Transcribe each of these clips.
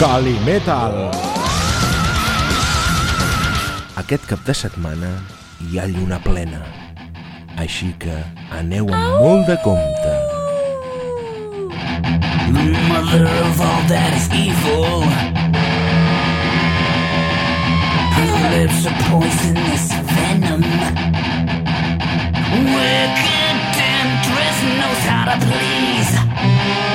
Calimetal. Aquest cap de setmana hi ha lluna plena, així que aneu amb molt de compte. Mother of all that is evil. Her lips are poisonous venom. Wicked temptress knows how to please.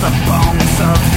The bones of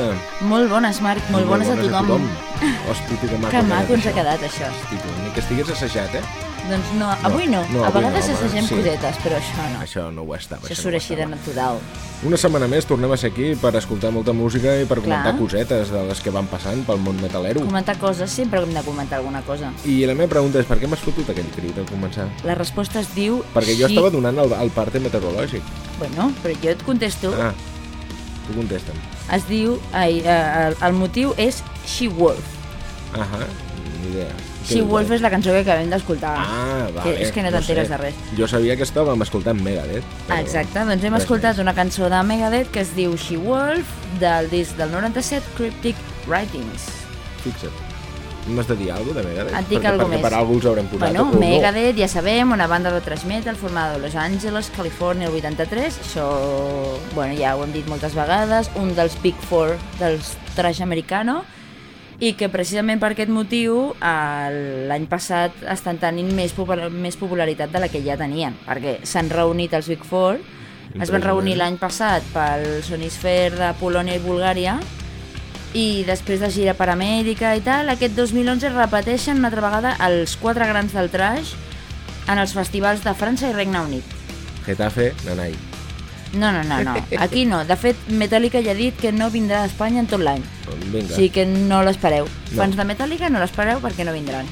bones, Ariadna. Molt bones, Marc, molt bones a tothom. Hosti, que maco. Que maco ens ha això. quedat, això. Hosti, tu, ni que estigués assajat, eh? Doncs no, avui no. no, a avui vegades no, assagem sí. cosetes, però això no. Això no ho estava. Això no surt ho així de natural. Una setmana més tornem a ser aquí per escoltar molta música i per Clar. comentar cosetes de les que van passant pel món metalero. Comentar coses, sempre hem de comentar alguna cosa. I la meva pregunta és per què m'has fotut aquell crit al començar? La resposta es diu... Perquè jo she- estava donant el, el parte meteorològic. Bueno, però jo et contesto. Ah, tu contesta'm. Es diu... Ai, eh, el, el motiu és She Wolf. Ahà, ni idea. Què She Wolf és la cançó que acabem d'escoltar. Ah, vale. Que és que no t'enteres sé. de res. Jo sabia que estàvem escoltant Megadeth. però Exacte, doncs hem res escoltat més. una cançó de Megadeth que es diu She Wolf del disc del 97 Cryptic Writings. Fixa't. M'has de dir alguna de Megadeth? Et dic perquè, alguna més. per algú els haurem posat. Bueno, o no. Megadeth, ja sabem, una banda de thrash metal formada de Los Angeles, Califòrnia, el 83. Això, bueno, ja ho hem dit moltes vegades, un dels Big Four dels thrash americano, i que precisament per aquest motiu el- l'any passat estan tenint més, popular, més popularitat de la que ja tenien, perquè s'han reunit els Big Four, es van reunir l'any passat pel Sonisphere de Polònia i Bulgària, i després de gira per Amèrica i tal, aquest 2011 repeteixen una altra vegada els quatre grans del trash en els festivals de França i Regne Unit. Getafe, Nanai. No, no, no, no. Aquí no. De fet, Metallica ja ha dit que no vindrà a Espanya en tot l'any. Doncs vinga. O sigui que no l'espereu. No. Fans de Metallica no l'espereu perquè no vindran.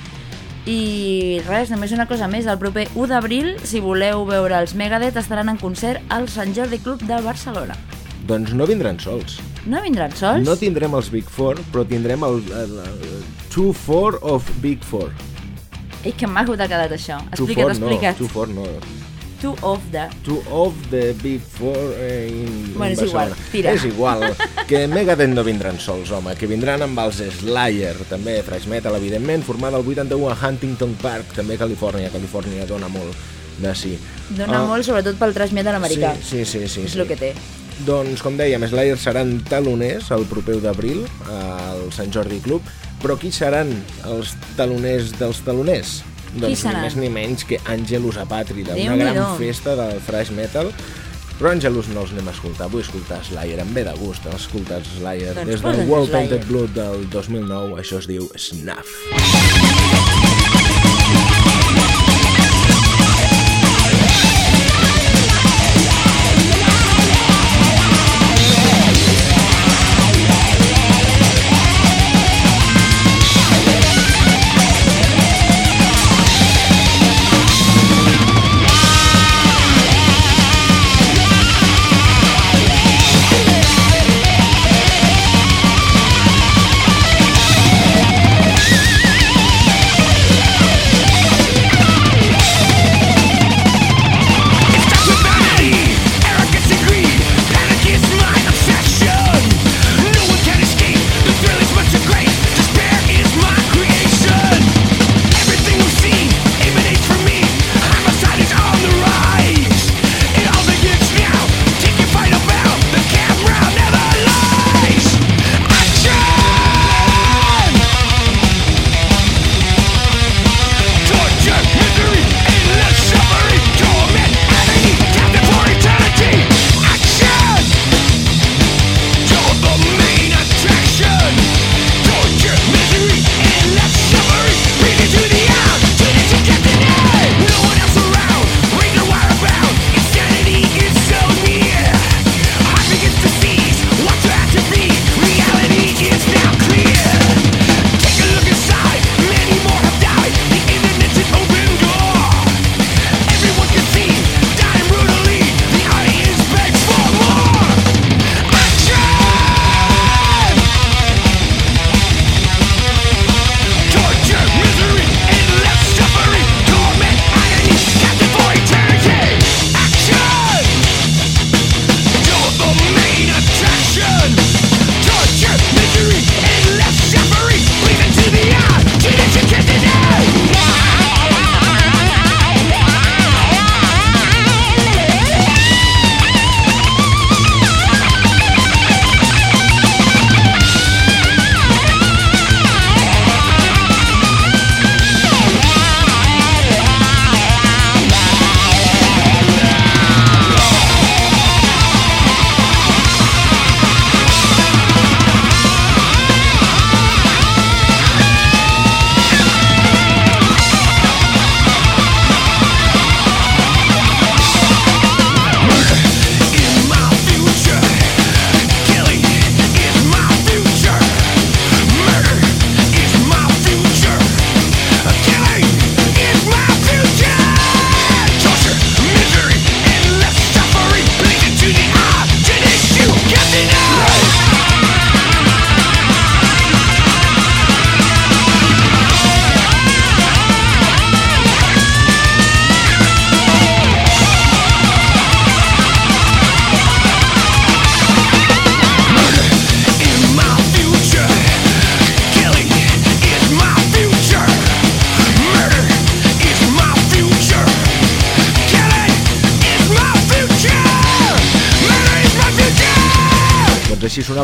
I res, només una cosa més. El proper 1 d'abril, si voleu veure els Megadeth, estaran en concert al Sant Jordi Club de Barcelona. Doncs no vindran sols. No vindran sols? No tindrem els Big Four, però tindrem el, el, el Two Four of Big Four. Ei, que maco t'ha quedat això. Explica't, explica't. no, Two Four no. Two of the... Two of the Big Four eh, in, Bueno, és igual, tira. És igual, que Megadeth no vindran sols, home, que vindran amb els Slayer, també thrash metal, evidentment, formada el 81 a Huntington Park, també a Califòrnia, Califòrnia dona molt de sí. Dona Ah, molt, sobretot pel trash metal americà. Sí, sí, sí. sí, És sí. el que té. Doncs, com dèiem, Slayer seran taloners el proper 1 d'abril al Sant Jordi Club, però qui seran els taloners dels taloners? Doncs seran? ni més ni menys que Angelus Apatrida, una gran festa del thrash metal, però Angelus no els anem a escoltar, vull escoltar Slayer, em ve de gust escoltar Slayer. Doncs Des del World. Painted Blood del 2009, això es diu Snuff. Torture,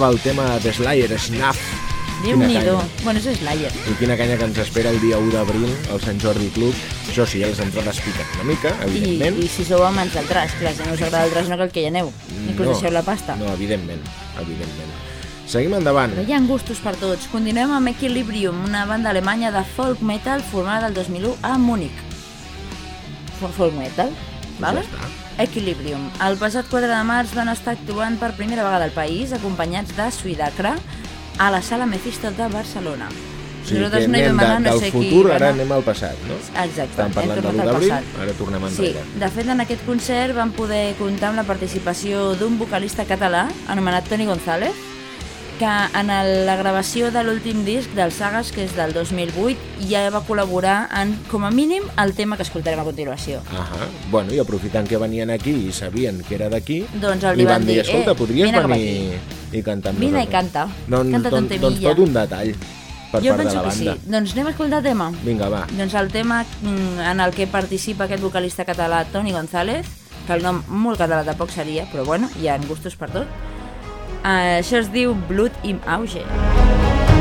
sonava el tema de Slayer, Snuff. Déu-n'hi-do. canya. Bueno, és Slayer. I quina canya que ens espera el dia 1 d'abril al Sant Jordi Club. Això sí, les entrades piquen una mica, I, evidentment. I si sou amants del trash, clar, si no us agrada el trash no cal que hi aneu. Inclús deixeu la pasta. No, evidentment, evidentment. Seguim endavant. Però hi ha gustos per tots. Continuem amb Equilibrium, una banda alemanya de folk metal formada el 2001 a Múnich. Fo- Folk metal, vale? Ja està. Equilibrium. El passat 4 de març van estar actuant per primera vegada al país, acompanyats de Suidacra, a la sala Mephisto de Barcelona. O sigui que Nosaltres no hi anem de, anar, no del sé qui futur, va ara anem al passat, no? Exacte, Estàvem parlant hem de tornat l'1 al d'abril, passat. ara tornem Sí, enrere. de fet en aquest concert vam poder comptar amb la participació d'un vocalista català anomenat Toni González, que en el, la gravació de l'últim disc del Sagas, que és del 2008, ja va col·laborar en, com a mínim, el tema que escoltarem a continuació. Ahà. Bueno, i aprofitant que venien aquí i sabien que era d'aquí, Doncs li van dir, escolta, eh, podries venir i cantar amb Vine i nosaltres?" canta. Doncs, Canta doncs, ton doncs temilla. tot un detall per jo part de penso la que banda. sí. Doncs anem a escoltar el tema. Vinga, va. Doncs el tema mm, en el que participa aquest vocalista català Toni González, que el nom molt català de poc seria, però bueno, hi ha gustos per tot. Uh, això es diu Blood im Auge. Blood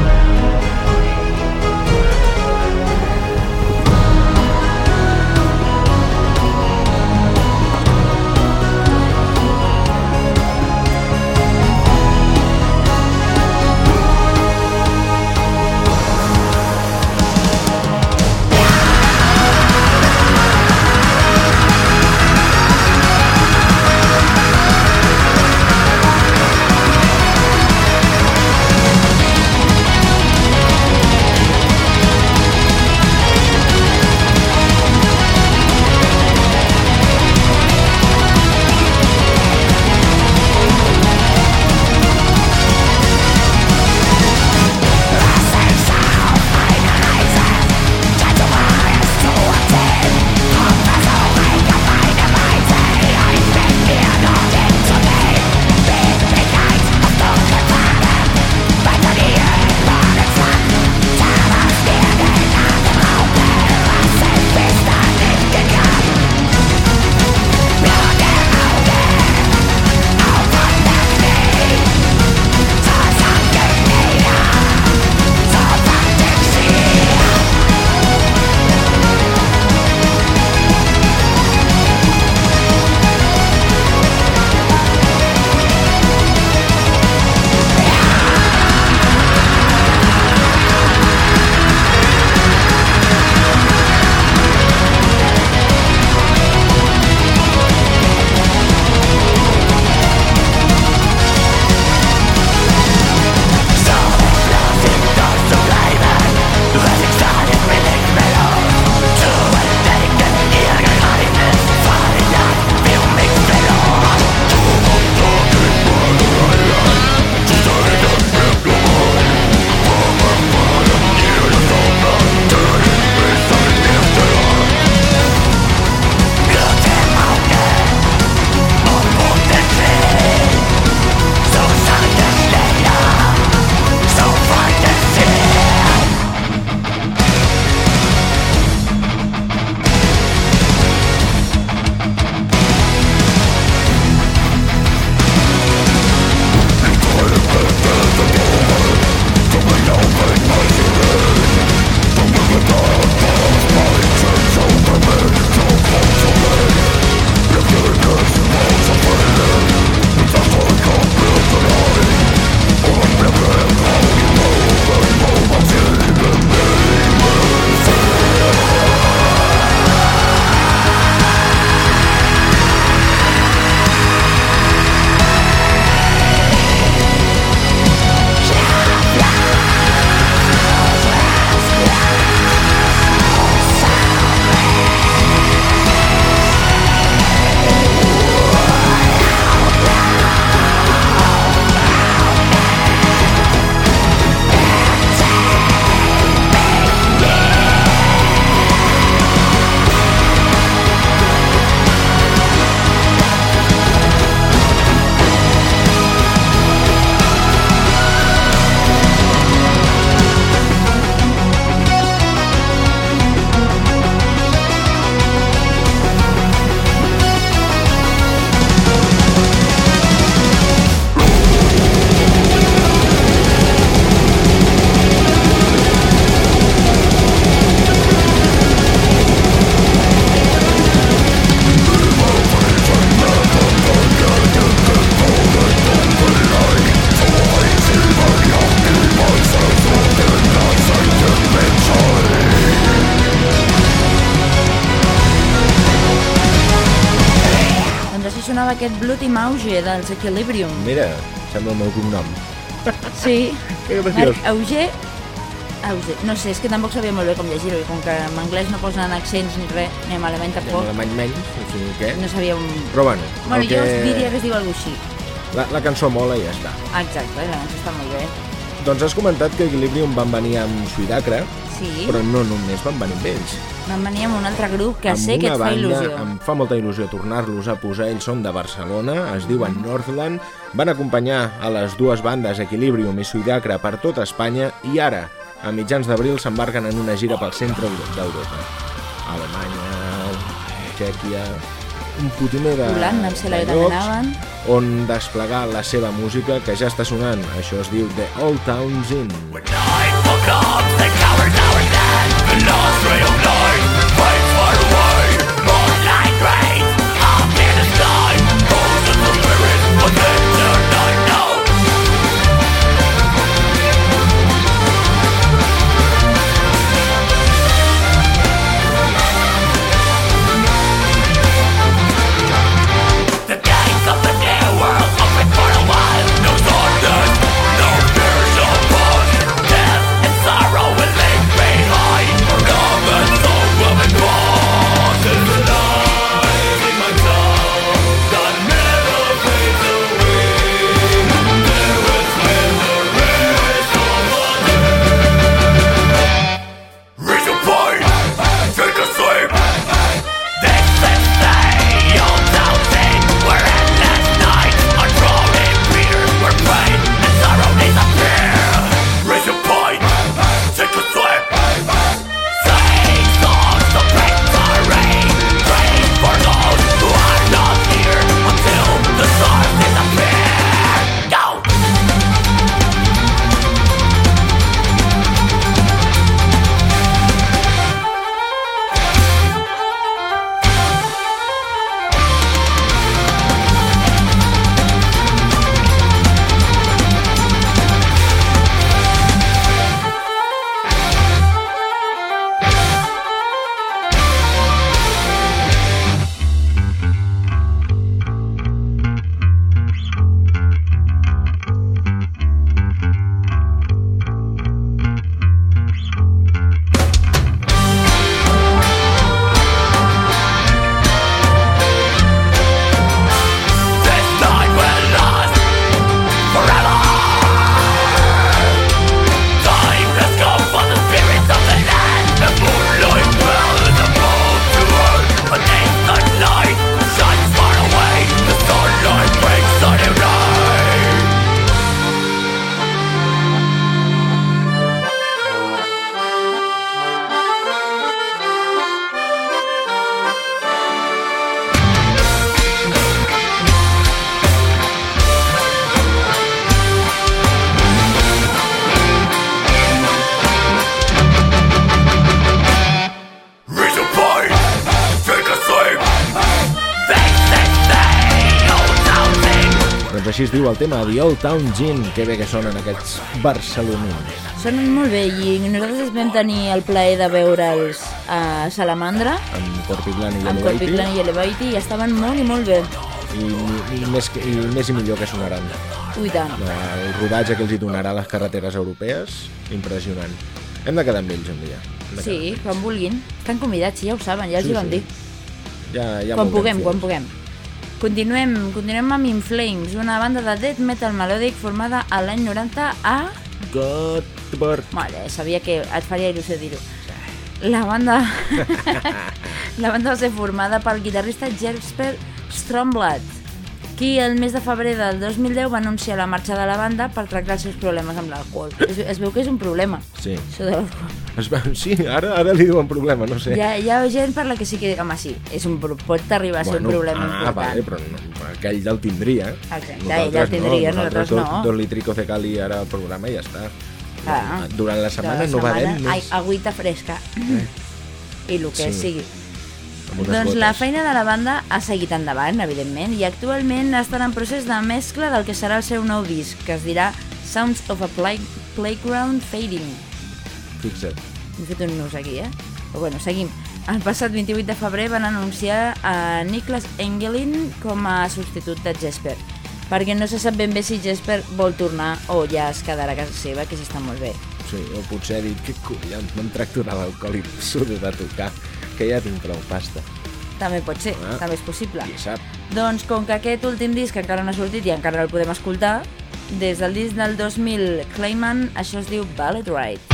aquest Bloody Mauge dels Equilibrium. Mira, sembla el meu cognom. Sí. Que graciós. Marc Auger... Auger. No sé, és que tampoc sabia molt bé com llegir-ho, i com que en anglès no posen accents ni res, ni en alemany En tampoc, alemany menys, o sigui què? no sabia un... Però bueno, Bueno, jo diria que es diu alguna així. la, la cançó mola i ja està. Exacte, la cançó està molt bé. Doncs has comentat que Equilibrium van venir amb Suidacra, Sí, però no només van venir amb ells. vam venir amb un altre grup que amb sé que et fa banda, il·lusió. Em fa molta il·lusió tornar-los a posar. Ells són de Barcelona, es diuen Northland, van acompanyar a les dues bandes Equilibrium i Suidacra per tota Espanya i ara, a mitjans d'abril, s'embarquen en una gira pel centre d'Europa. Alemanya, Txèquia, un potiner de, Holanda, em sembla de que anaven. on desplegar la seva música que ja està sonant. Això es diu The Old Town's Inn. The així es diu el tema The Old Town Gin, que bé que sonen aquests barcelonins. Sonen molt bé i nosaltres vam tenir el plaer de veure'ls a Salamandra, amb Corpiglan i amb Elevated, Corpiglan i Elevaiti, i estaven molt i molt bé. i, i, més, que- i més i millor que sonaran. Ui, tant. El rodatge que els hi donarà a les carreteres europees, impressionant. Hem de quedar amb ells un dia. Sí, quan vulguin. Estan convidats, ja ho saben, ja els Sí, hi vam sí. dir. Ja, ja quan puguem, quan puguem. Continuem, continuem amb In Flames, una banda de death metal melòdic formada a l'any 90 a... Göteborg. Mare, sabia que et faria il·lusió dir-ho. La banda... la banda va ser formada pel guitarrista Jesper Stromblad, qui el mes de febrer del 2010 va anunciar la marxa de la banda per tractar els seus problemes amb l'alcohol. Es, es veu que és un problema, Sí. això de l'alcohol. Sí, ara, ara li diuen problema, no sé. Hi, ha, hi ha gent per la que sí que... Home, sí, és un, pot arribar a ser un problema ah, important. vale, però no, aquell el tindria. Exacte, Nosaltres ell el tindria, no, nosaltres dos, no. Dos litricos de cali ara al programa i ja està. Ah. Durant la setmana la no bevem setmana, ai, més. agüita fresca. I el que Sí. sigui. Doncs la gotes. feina de la banda ha seguit endavant, evidentment, i actualment estan en procés de mescla del que serà el seu nou disc, que es dirà Sounds of a Play Playground Fading. Fixa't. M'he fet un nus aquí, eh? Però bueno, seguim. el passat 28 de febrer van anunciar a Niklas Engelin com a substitut de Jesper, perquè no se sap ben bé si Jesper vol tornar o ja es quedarà a casa seva, que s'està molt bé. Sí, o potser ha dit que collons, me'n tracto de l'alcohol i surto de tocar, que ja tinc prou pasta. També pot ser, Ah. també és possible. Qui sap? Doncs com que aquest últim disc encara no ha sortit i encara no el podem escoltar, des del disc del 2000 Clayman, això es diu Ballet Ride.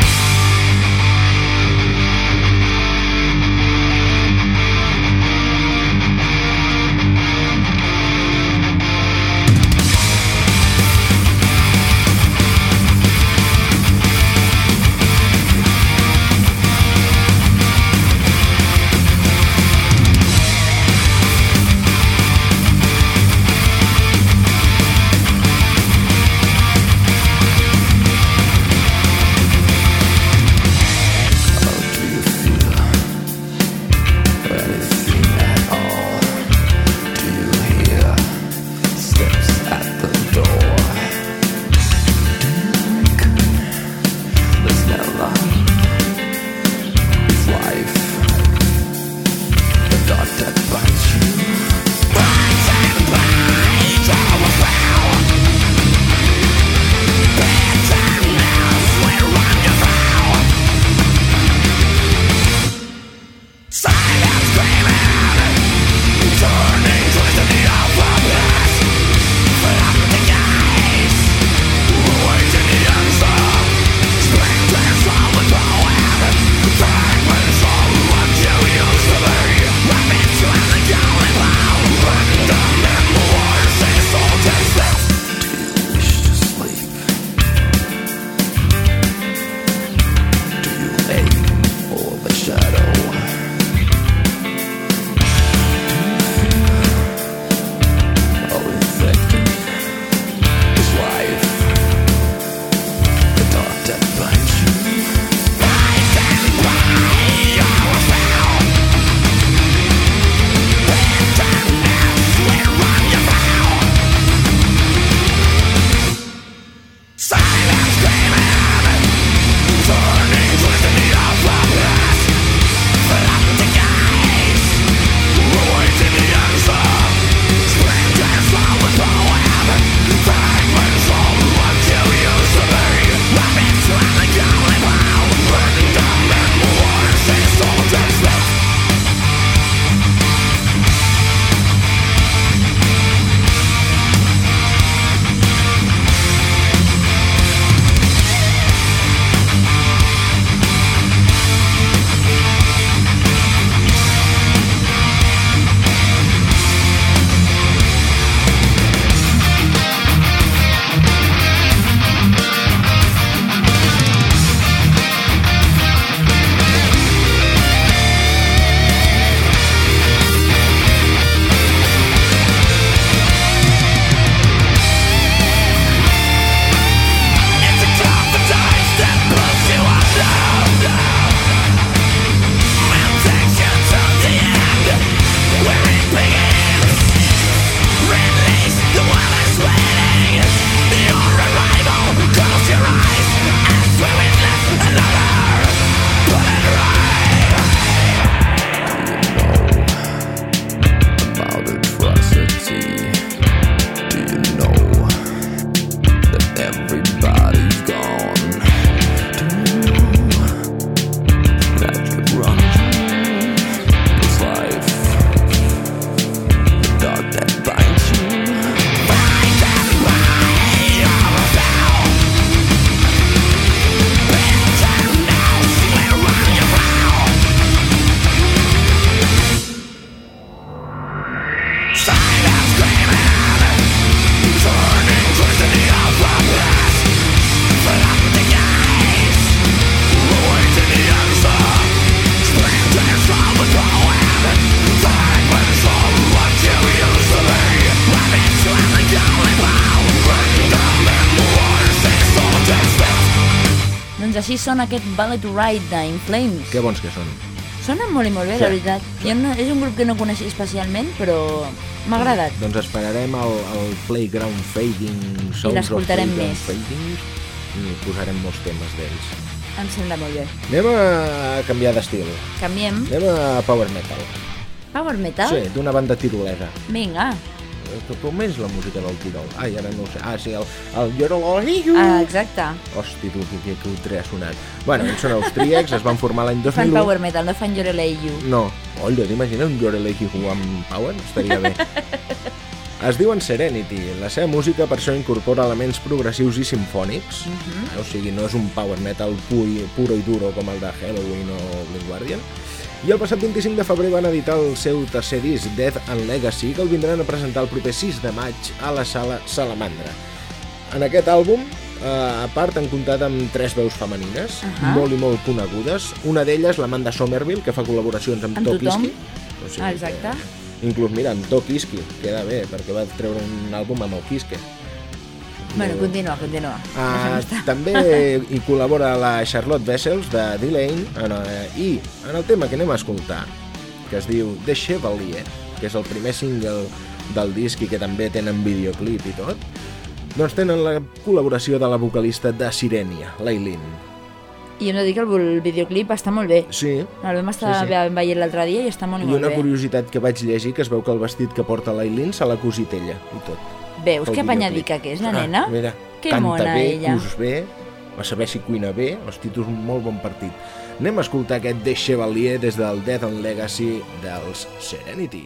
Sona aquest Ballet Ride d'In Flames. Que bons que són. Sona molt i molt bé, Sí. la veritat. Jo no, és un grup que no coneixia especialment, però m'ha agradat. Doncs esperarem el, el Playground Fading, Sounds of l'escoltarem Playground més. Fading, i posarem molts temes d'ells. Em sembla molt bé. Anem a canviar d'estil. Canviem. Anem a power metal. Power metal? Sí, d'una banda tirolesa. Vinga. Eh, Com és la música del Tirol? Ai, ara no ho sé. Ah, sí, el, el Yorololiu. Ah, exacte. Hosti, tu, que, que, que ultre ha sonat. Bueno, ells són austríacs, es van formar l'any 2001. Fan power metal, no fan Yorelei You. No. Olla, t'imagines un Yorololiu amb power? Estaria bé. Es diuen Serenity. La seva música per això incorpora elements progressius i simfònics. Mhm. O sigui, no és un power metal pu puro i duro com el de Halloween o Blind Guardian. I el passat 25 de febrer van editar el seu tercer disc, Death and Legacy, que el vindran a presentar el proper 6 de maig a la sala Salamandra. En aquest àlbum, eh, a part, han comptat amb tres veus femenines, Ahà. molt i molt conegudes. Una d'elles, l'Amanda Somerville, que fa col·laboracions amb, Amb tothom. O Ah, exacte. Que, inclús, mira, amb Tokiski, queda bé, perquè va treure un àlbum amb el Kiske. Bueno, continua, continua. Estar. també hi col·labora la Charlotte Vessels de D-Lane eh, i en el tema que anem a escoltar, que es diu The Chevalier, que és el primer single del disc i que també tenen videoclip i tot, doncs tenen la col·laboració de la vocalista de Sirenia, l'Ailin. I hem de dir que el, videoclip està molt bé. Sí, El vam estar Sí, sí. veient l'altre dia i està molt, i molt una bé. curiositat que vaig llegir que es veu que el vestit que porta l'Ailin se l'ha cosit ella i tot. Veus que apanyadica que és la nena? Ah, mira, Que canta mona bé, ella. cus bé, a saber si cuina bé, hosti, tu és un molt bon partit. Anem a escoltar aquest The Chevalier des del Death and Legacy dels Serenity.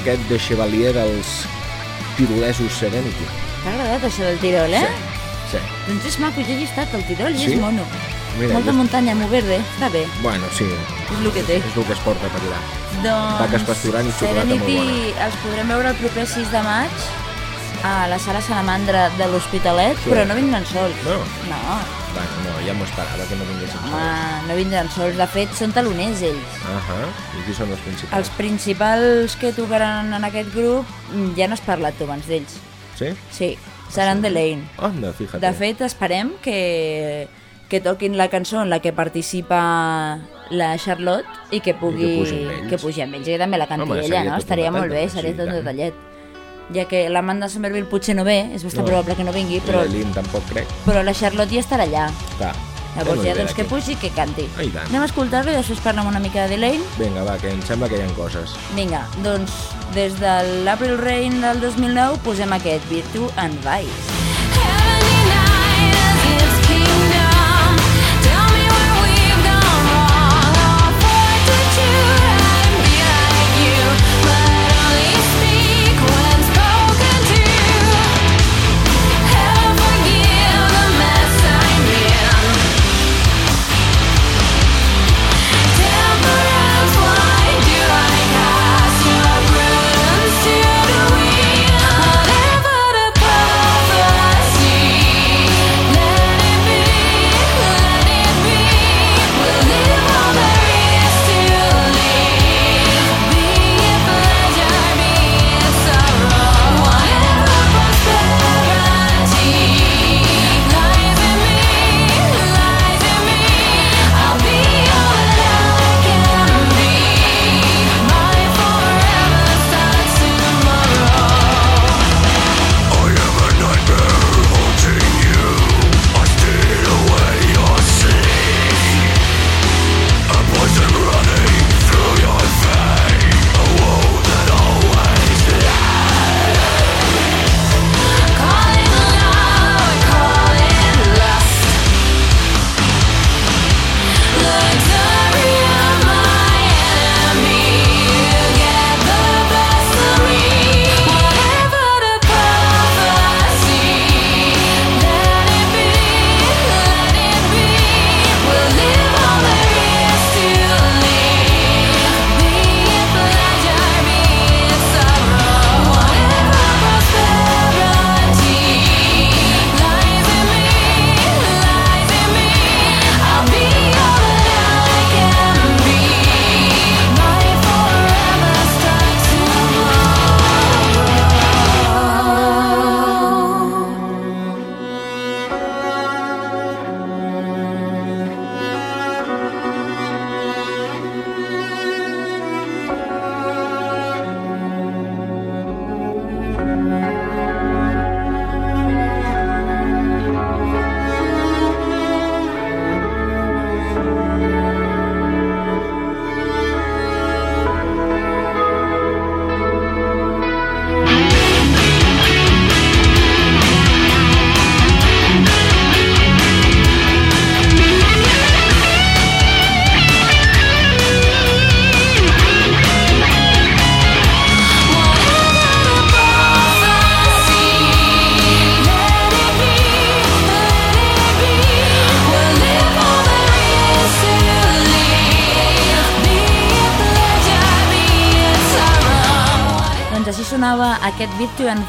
Aquest de Chevalier dels tirolesos Serenity. T'ha agradat això del Tirol, eh? Sí. Doncs és maco, jo he estat al Tirol i Sí? és mono. Mira, Molta jo- muntanya, molt verde, està bé, Bueno, sí, és el que té. és el que es porta per allà. Doncs Vaques pasturant i xocolata molt Serenity els podrem veure el proper 6 de maig a la sala Salamandra de l'Hospitalet, Sí. però no vindran sols. No? No, Bueno, no, ja m'ho esperava que no vinguessin sols. home, no vindran sols. De fet, són taloners ells. Ahà, i qui són els principals? Els principals que tocaran en aquest grup mm, ja n'has parlat tu abans d'ells. Sí? Sí, seran The Lane. Anda, fíjate. De fet, esperem que, que toquin la cançó en la que participa la Charlotte i que pugui I que pugi amb ells. que pugi amb ells. I també la canti Home, ella, no? Estaria molt bé, seria sí, tot un detallet. Ja que l'Amanda Somerville potser no ve, és bastant No. probable que no vingui, I però, la Lynn tampoc crec. però la Charlotte ja estarà allà. Clar. Llavors ja, doncs que pugi i que canti. Ah, i tant. Anem a escoltar-lo i després parlem una mica de Lane. Vinga, va, que em sembla que hi ha coses. Vinga, doncs des de l'April Rain del 2009 posem aquest Virtue and Vice.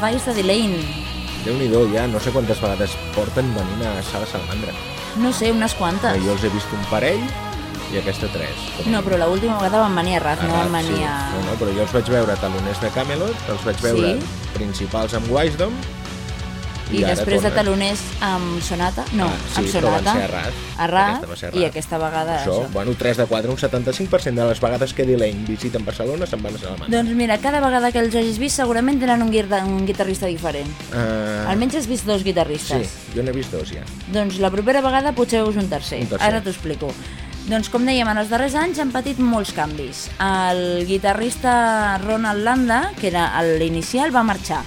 Aquest Virtue and Vice de Delane. Déu-n'hi-do, ja no sé quantes vegades porten venint a Sala Salamandra. No sé, unes quantes. Jo els he vist un parell i aquesta tres. Com No, però l'última vegada van venir a Raz, no van venir sí. a... No, no, però jo els vaig veure taloners de Camelot, els vaig veure Sí? principals amb Wisdom I, ara després de tornen. taloners amb Sonata, no, Ah, sí, amb Sonata, ser a Raz. a Raz, Aquesta va ser i aquesta vegada Això, això. bueno, 3 de 4, un 75% de les vegades que Delane visiten Barcelona se'n van a Salamandra. Doncs mira, cada vegada que els hagis vist segurament tenen un, guirda, un guitarrista diferent. Uh, Almenys has vist dos Sí, guitarristes. jo n'he vist dos ja. Doncs la propera vegada potser veus un tercer. Un tercer. Ara t'ho explico. Doncs com dèiem, en els darrers anys han patit molts canvis. El guitarrista Ronald Landa, que era l'inicial, va marxar.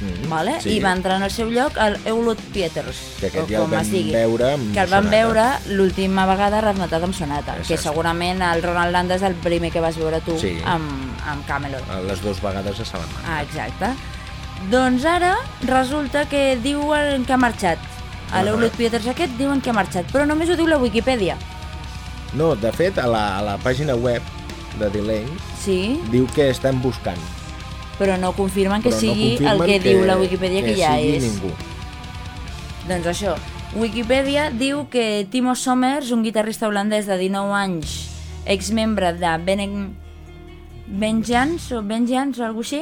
Mm, vale? sí. i va entrar en el seu lloc el Eulot Pieters, Que aquest o ja el com vam es digui, veure que el vam Sonata. veure l'última vegada resmatat amb Sonata, que Exacte. segurament el Ronald Land és el primer que vas veure tu Sí. amb, amb Camelot. Les dues vegades a Salamanca. Ah, exacte. Doncs ara resulta que diuen que ha marxat. A l'Eulot Pieters aquest diuen que ha marxat, però només ho diu la Wikipedia. No, de fet, a la, a la pàgina web de Delane Sí, diu que estan buscant. Però no confirmen que però sigui no el confirmen que, diu la Wikipedia que, ja sigui és. ningú. Doncs això, Wikipedia diu que Timo Sommers, un guitarrista holandès de 19 anys, exmembre de Benen... Vengeance o Vengeance o alguna així,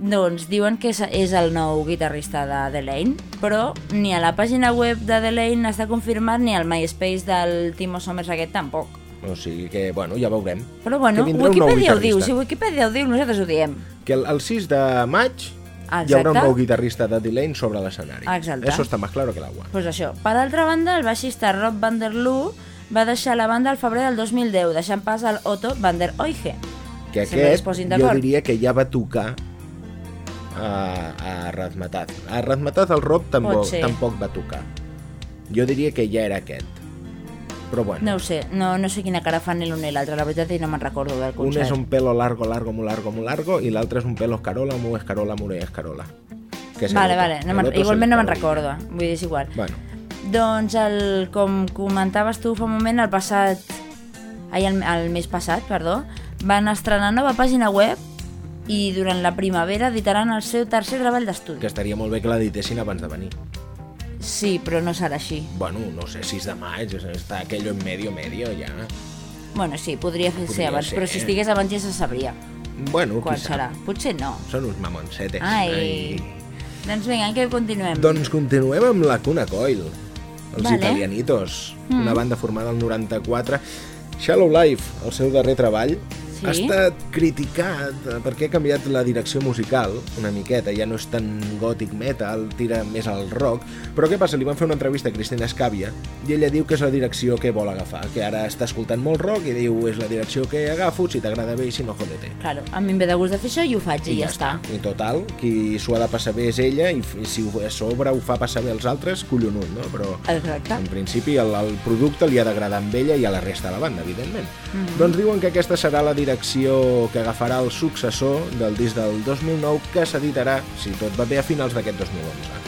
doncs diuen que és, el nou guitarrista de Delane, però ni a la pàgina web de Delane està confirmat ni al MySpace del Timo Sommers aquest tampoc. O sigui que, bueno, ja veurem. Però bueno, Wikipedia ho diu, si Wikipedia ho diu, nosaltres ho diem. Que el, el 6 de maig hi haurà un Exacte. nou guitarrista de Delane sobre l'escenari. Exacte. Eso está más claro que l'agua. Pues això. Per altra banda, el baixista Rob van der Loo va deixar la banda al febrer del 2010, deixant pas al Otto van der Oige. Que aquest, jo diria que ja va tocar a, a Razmetat. A Razmetat el Rob tampoc, tampoc va tocar. Jo diria que ja era aquest. Però bueno, No ho sé, no, no sé quina cara fan ni l'un ni l'altre, la veritat, i no me'n recordo del un concert. és un pelo largo, largo, muy largo, muy largo, i l'altre és un pelo escarola, muy escarola, muy escarola. Que Vale, vale, no igualment no me'n recordo, vull dir, és igual. Bueno, Doncs, el, com comentaves tu fa un moment, el passat... Ai, el, el mes passat, perdó, van estrenar nova pàgina web i durant la primavera editaran el seu tercer treball d'estudi. que estaria molt bé que l'editessin abans de venir. Sí, però no serà així. Bueno, no sé, 6 de maig, està aquello en medio, medio, ja. Bueno, sí, podria fer ser Podria abans, ser, però si estigués abans ja se sabria Bueno, quan qui sap. serà. Potser no. Són uns mamoncetes. Ai. Doncs vinga, en què continuem? Doncs continuem amb la Cuna Coil, els Vale. italianitos, Mm. una banda formada el 94. Shallow Life, el seu darrer treball, Sí. ha estat criticat eh, perquè ha canviat la direcció musical una miqueta, ja no és tan gòtic metal, tira més al rock, però què passa? Li van fer una entrevista a Cristina Escàvia i ella diu que és la direcció que vol agafar, que ara està escoltant molt rock i diu és la direcció que agafo, si t'agrada bé i si no, jodete. Claro, a mi em ve de gust de fer això i ho faig i, ja, està. I total, qui s'ho ha de passar bé és ella i, i si a sobre ho fa passar bé als altres, collonut, no? Però Exacte. en principi el, el producte li ha d'agradar amb ella i a la resta de la banda, evidentment. Mhm. Doncs diuen que aquesta serà la direcció que agafarà el successor del disc del 2009 que s'editarà, si tot va bé, a finals d'aquest 2011.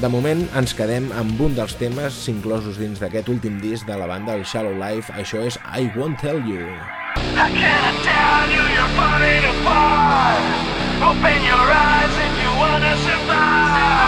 De moment ens quedem amb un dels temes inclosos dins d'aquest últim disc de la banda, el Shallow Life, això és I Won't Tell You. I can't tell you you're falling apart. Open your eyes if you wanna survive.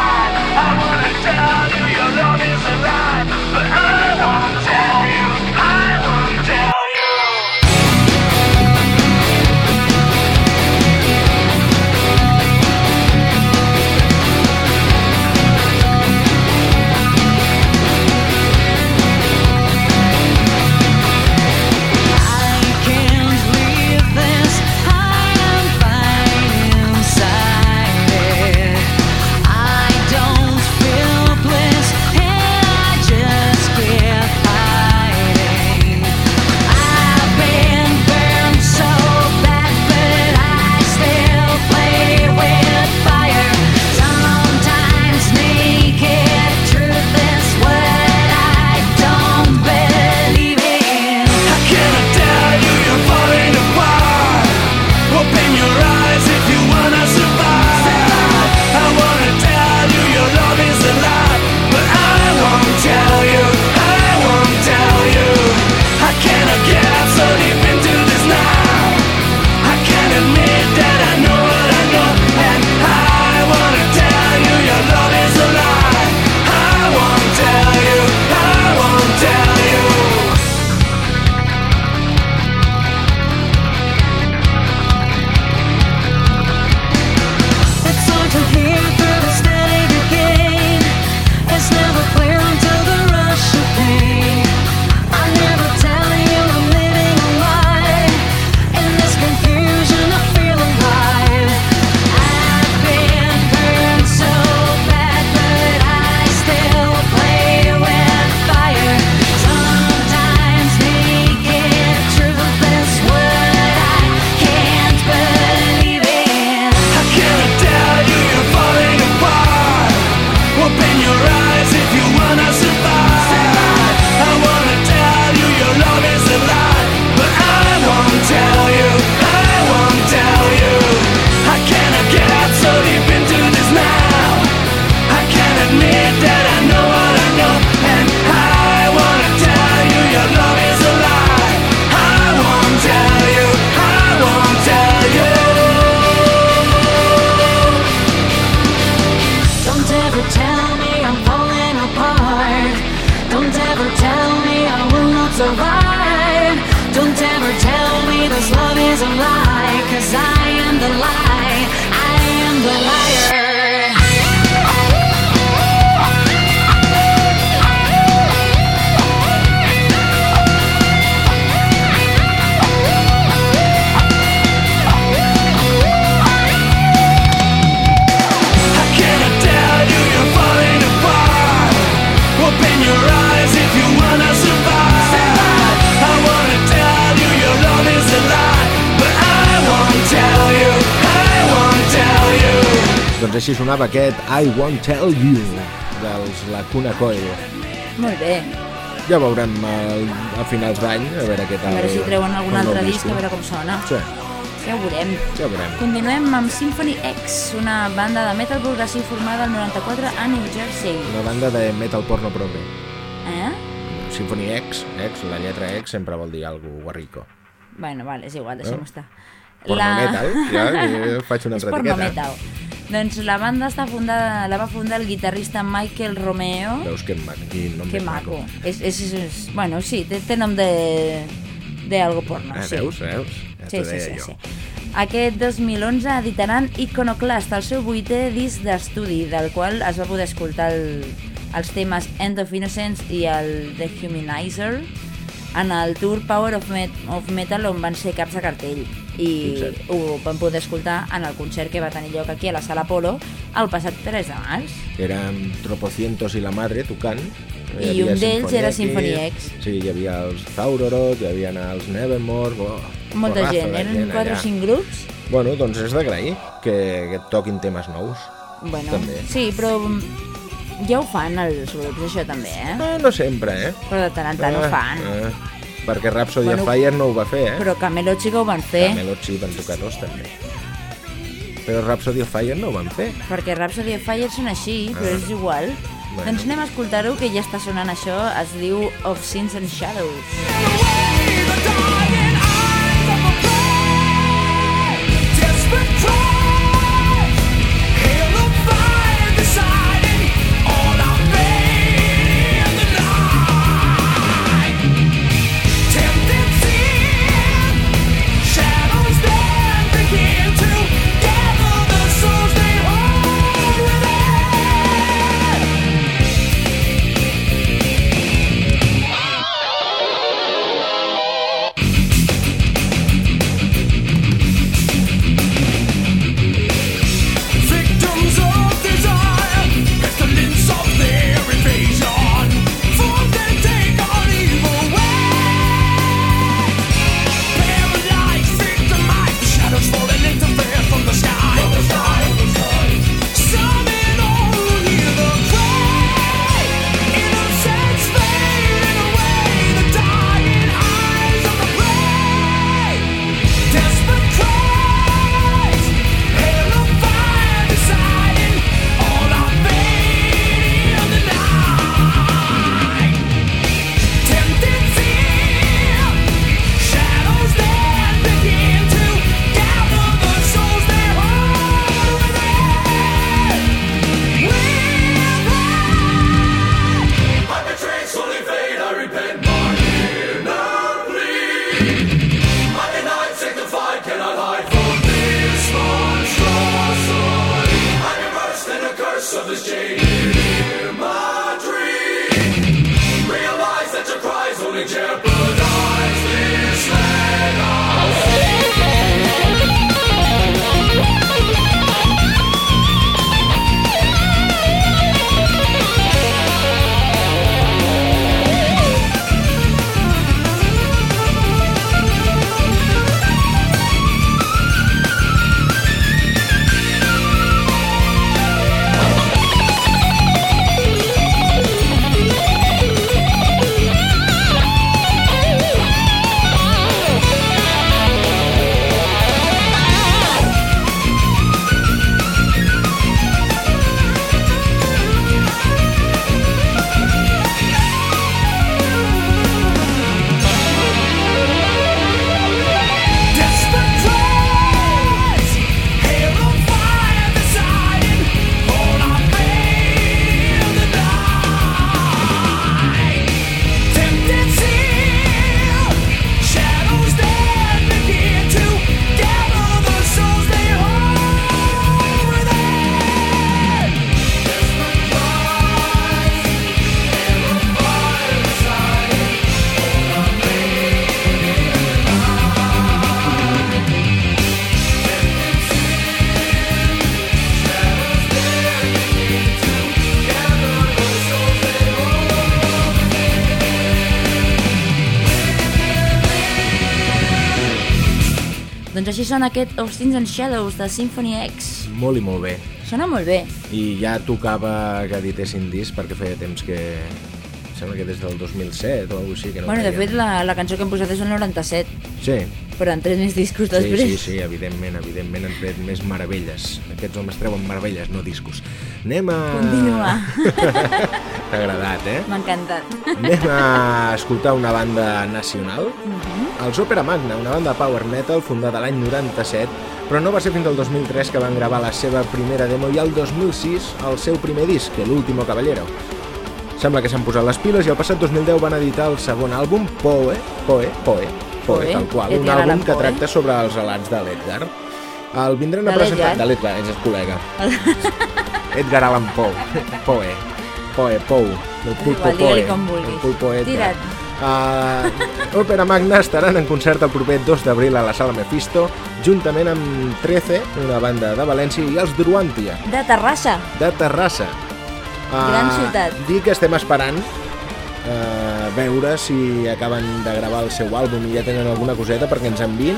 Sonava aquest I Won't Tell You dels Lacuna Coil. Molt bé. Ja veurem al, a finals d'any, a veure què A tal. veure si treuen algun el altre disc, a veure com sona. Sí, Ja ho veurem. ja ho veurem. Continuem amb Symphony X, una banda de metal progressiu formada al 94 a New Jersey. Una banda de metal porno progre. Eh? Symphony X, X, la lletra X sempre vol dir alguna guarrico. Bueno, vale, és igual, deixem-ho estar. Porno metal, ja, faig una és altra porno etiqueta. metal. Doncs la banda està fundada, la va fundar el guitarrista Michael Romeo. Veus que maco, quin nom Que més maco. És, és, és, és, bueno, sí, té, té nom de, de algo porno. Ah, sí. veus, veus? Ja Sí, sí, sí, jo. sí. Aquest 2011 editaran Iconoclast, el seu vuitè disc d'estudi, del qual es va poder escoltar el, els temes End of Innocence i el The Humanizer en el tour Power of, Met of Metal on van ser caps de cartell i Fixa't. ho van poder escoltar en el concert que va tenir lloc aquí a la Sala Polo el passat 3 de març. Érem Tropocientos i la Madre tocant. I un d'ells era Symphony X. Sí, hi havia els Zaurorot, hi havia els Nevermore... Oh, Molta porrazo gent, eren 4 o allà. 5 grups. Bueno, doncs és d'agrair que, que toquin temes nous. Bueno, També. sí, però ja ho fan els grups, això també, eh? Eh, no sempre, eh? Però de tant en tant ho Eh, fan. Eh, perquè Rhapsody Bueno, of Fire no ho va fer, eh? Però Camelot sí que ho van fer, Camelot sí, van tocar dos també. Però Rhapsody of Fire no ho van fer. perquè Rhapsody of Fire són així, però és igual. Bueno. Doncs anem a escoltar-ho, que ja està sonant això, es diu Of Sins and Shadows. Shadows Sona aquest Of Sins and Shadows de Symphony X. Molt i molt bé. Sona molt bé. I ja tocava que editessin disc perquè feia temps que... Sembla que des del 2007 o alguna així que no bueno, de feien. fet, la, la cançó que hem posat és el 97, Sí, però en tres més discos sí, després. sí, sí, evidentment, evidentment han tret més meravelles. Aquests homes treuen meravelles, no discos. Anem a... Continua. T'ha agradat, eh? M'ha encantat. Anem a escoltar una banda nacional, els Opera Magna, una banda power metal fundada l'any 97, però no va ser fins al 2003 que van gravar la seva primera demo i al 2006 el seu primer disc, l'Último Caballero. Sembla que s'han posat les piles i el passat 2010 van editar el segon àlbum, Poe, Poe, Poe, Poe, tal qual, un àlbum que tracta sobre els relats de l'Edgar. El vindran a presentar... De l'Edgar, és el col·lega. Edgar Allan Poe, Poe, Poe, Poe, el pulpo Poe, el pulpo. Tira't. Uh, Òpera Magna estaran en concert el proper 2 d'abril a la Sala Mephisto, juntament amb 13, una banda de València, i els Druantia, De Terrassa. de Terrassa. Uh, Gran ciutat. Dir que estem esperant uh, veure si acaben de gravar el seu àlbum i ja tenen alguna coseta perquè ens enviïn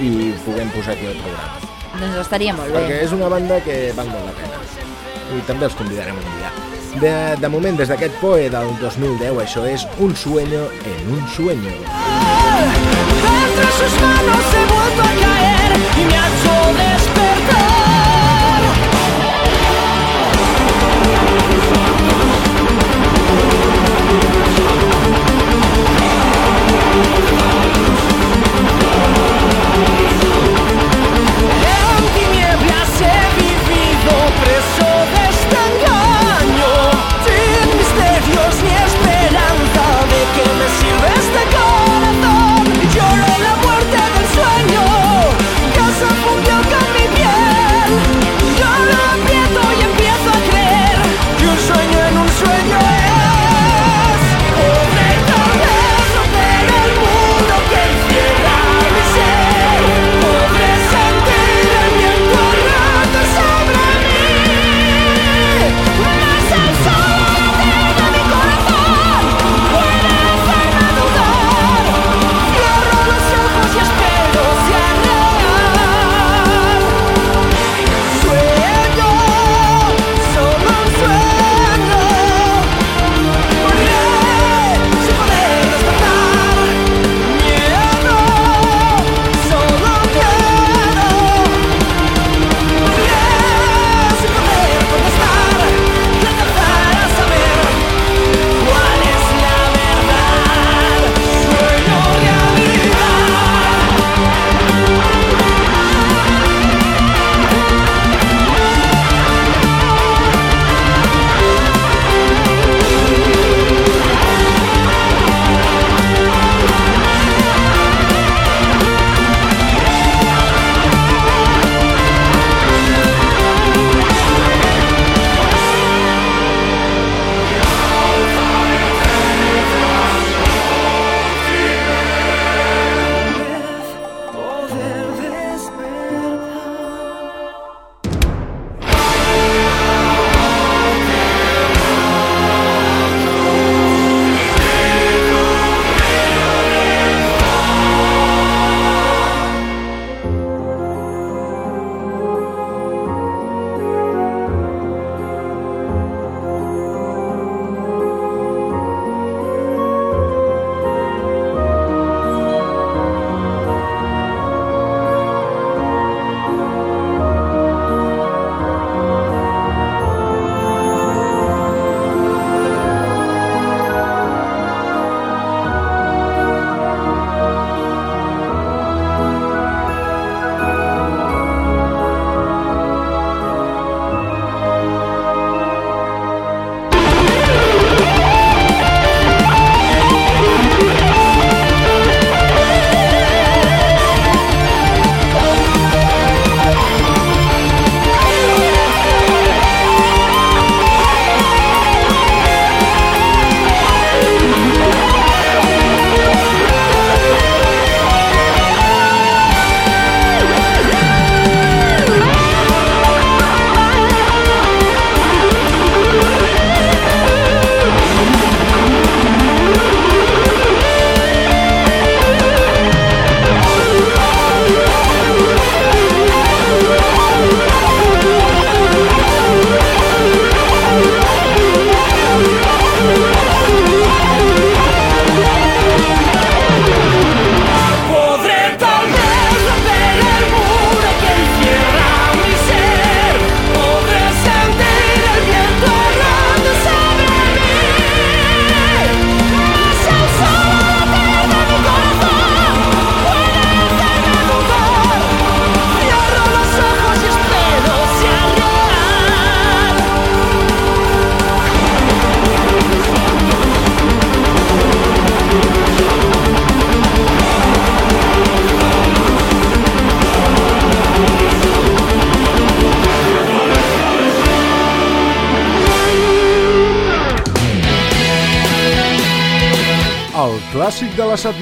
i puguem posar aquí al programa. Doncs estaria molt Perquè bé. és una banda que val molt la pena. I també els convidarem un dia. de, de moment des d'aquest poe del 2010, això és Un sueño en un sueño. Entre sus manos he vuelto a caer y me ha hecho despertar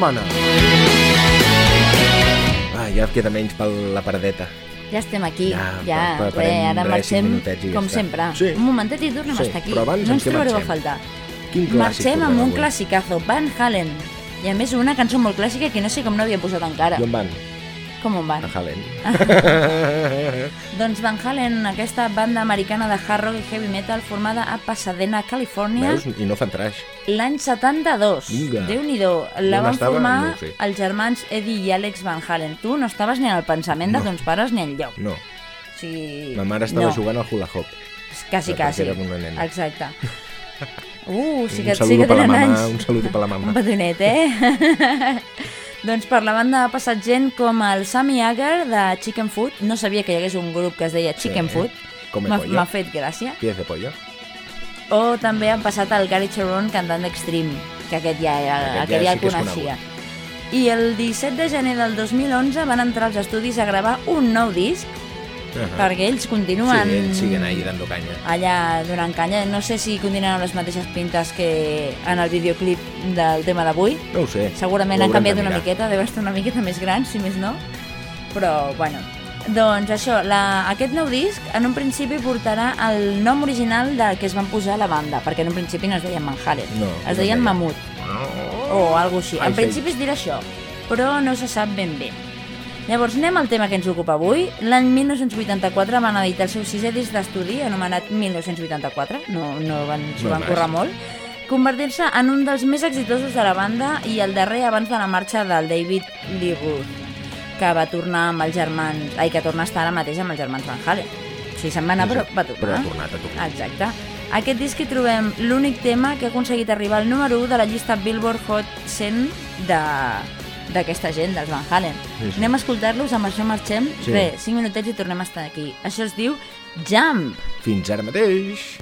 setmana. Ah, ja queda menys per la paradeta. Ja estem aquí, Ja, ja, farem ara marxem ja com està. sempre. Sí. Un momentet i tornem Sí, a estar aquí. no ens trobareu a marxem? faltar. Quin Marxem amb un avui? classicazo, Van Halen. I a més una cançó molt clàssica que no sé com no havia posat encara. I on van? Com on van? A Halen. Doncs Van Halen, aquesta banda americana de hard rock i heavy metal formada a Pasadena, Califòrnia, Veus? I no fan trash. l'any 72. Vinga. Déu-n'hi-do. La On van estava? formar No sé. els germans Eddie i Alex Van Halen. Tu no estaves ni en el pensament de No. tons pares ni enlloc. No. O sigui, Ma mare estava no. jugant al hula hoop. Quasi, quasi. era una nena. Exacte. Uh, sí que, un sí saludo que tenen mama, anys. un saludo per la mama. Un petonet, eh? doncs per la banda ha passat gent com el Sammy Hagar de Chicken Food. No sabia que hi hagués un grup que es deia Chicken Sí. Food. M'ha fet gràcia. Pies de pollo. O també han passat el Gary Cherone cantant d'Extreme, que aquest ja, era, Aquest aquest ja ja sí el coneixia. I el 17 de gener del 2011 van entrar als estudis a gravar un nou disc, Uh -huh. perquè ells continuen Sí, ells siguen ahí dando caña. allà donant canya. No sé si continuen amb les mateixes pintes que en el videoclip del tema d'avui. No ho sé. Segurament Ho han de canviat una miqueta, deu estar una miqueta més gran, si més no. Però, bueno, doncs això, la, aquest nou disc en un principi portarà el nom original del que es van posar a la banda, perquè en un principi no es deien Van Halen, No, es no deien deia. Mamut, o alguna així. Ai, En principi es dirà això, però no se sap ben bé. Llavors anem al tema que ens ocupa avui. L'any 1984 van editar el seu sisè disc d'estudi, anomenat 1984, no, no van, s'ho No van currar molt, convertir-se en un dels més exitosos de la banda i el darrer abans de la marxa del David Lee Roth, que va tornar amb els germans... Ai, que torna a estar ara mateix amb els germans Van Halen. O sigui, se'n va anar, Sí, però sí, va tornar. però ha tornat a tornar. Exacte. Aquest disc hi trobem l'únic tema que ha aconseguit arribar al número 1 de la llista Billboard Hot 100 de d'aquesta gent, dels Van Halen. Sí, sí. Anem a escoltar-los, amb això marxem. Sí. Res, 5 minutets i tornem a estar aquí. Això es diu Jump. Fins ara mateix.